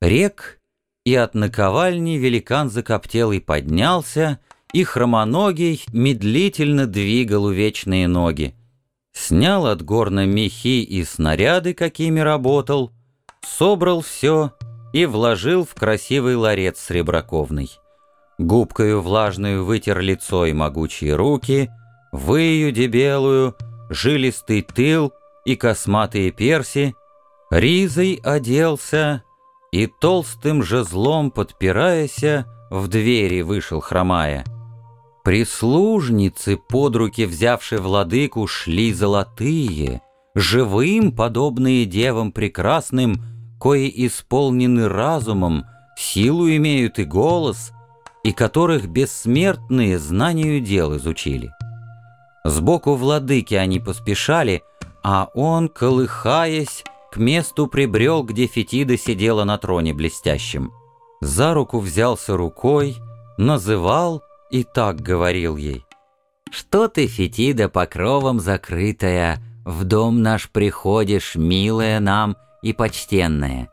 Рек, и от наковальни великан закоптелый поднялся, и хромоногий медлительно двигал увечные ноги. Снял от горна мехи и снаряды, какими работал, собрал все и вложил в красивый ларец сребраковный. Губкою влажную вытер лицо и могучие руки, выю дебелую, жилистый тыл и косматые перси, ризой оделся и толстым жезлом подпираяся в двери вышел хромая. Прислужницы, под руки взявши владыку, шли золотые, живым, подобные девам прекрасным, кои исполнены разумом, силу имеют и голос, и которых бессмертные знанию дел изучили. Сбоку владыки они поспешали, а он, колыхаясь, к месту прибрел, где Фетида сидела на троне блестящем. За руку взялся рукой, называл и так говорил ей. «Что ты, Фетида, покровом закрытая, в дом наш приходишь, милая нам и почтенная?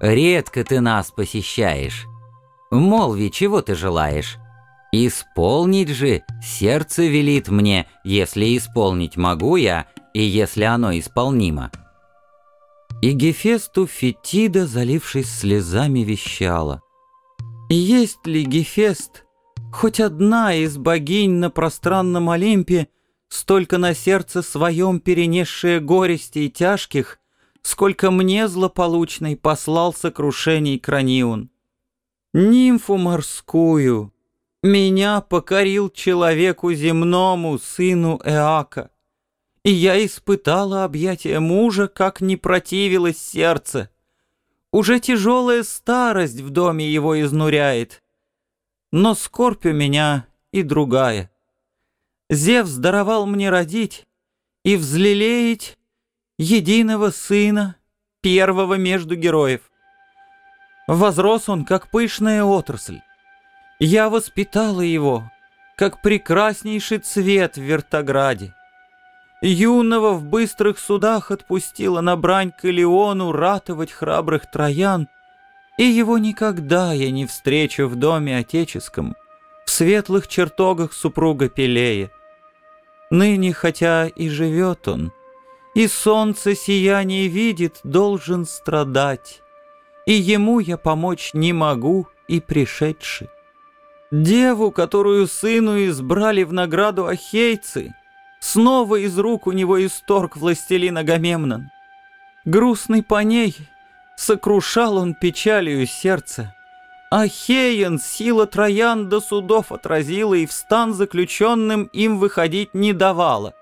Редко ты нас посещаешь. Молви, чего ты желаешь? Исполнить же сердце велит мне, если исполнить могу я, и если оно исполнимо». И Гефесту Фетида, залившись слезами, вещала. «Есть ли Гефест, хоть одна из богинь на пространном Олимпе, столько на сердце своем перенесшая горестей тяжких, сколько мне злополучной послал сокрушений Краниун? Нимфу морскую, меня покорил человеку земному, сыну Эака» и я испытала объятия мужа, как не противилось сердце. Уже тяжелая старость в доме его изнуряет. Но скорбь у меня и другая. Зевс даровал мне родить и взлелеять единого сына, первого между героев. Возрос он, как пышная отрасль. Я воспитала его, как прекраснейший цвет в вертограде. Юного в быстрых судах отпустила на брань к Илеону ратовать храбрых троян, и его никогда я не встречу в доме отеческом, в светлых чертогах супруга Пелея. Ныне, хотя и живет он, и солнце сияние видит, должен страдать, и ему я помочь не могу и пришедший. Деву, которую сыну избрали в награду ахейцы — Снова из рук у него исторг властелин Агамемнон. Грустный по ней, сокрушал он печалью сердце. Ахеян сила троян до судов отразила и в стан заключенным им выходить не давала.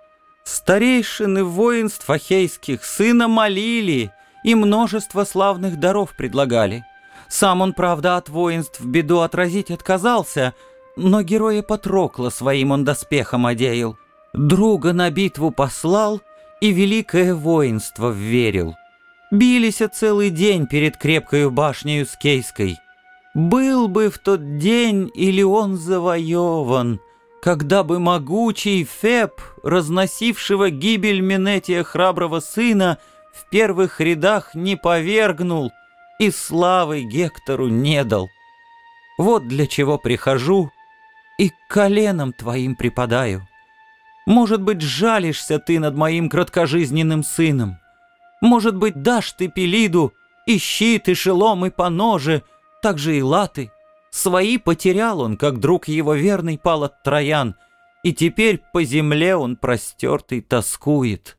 Старейшины воинств ахейских сына молили и множество славных даров предлагали. Сам он, правда, от воинств беду отразить отказался, но героя Патрокла своим он доспехом одеял. Друга на битву послал и великое воинство верил. Бились целый день перед крепкою башнею Скейской. Был бы в тот день или он завоеван, когда бы могучий Феб, разносившего гибель Менетия храброго сына, в первых рядах не повергнул и славы Гектору не дал. Вот для чего прихожу и коленом твоим припадаю. Может быть, жалишься ты над моим краткожизненным сыном. Может быть, дашь ты Пелиду и щит, и шелом, и поножи, так же и латы. Свои потерял он, как друг его верный пал от троян, и теперь по земле он простертый тоскует.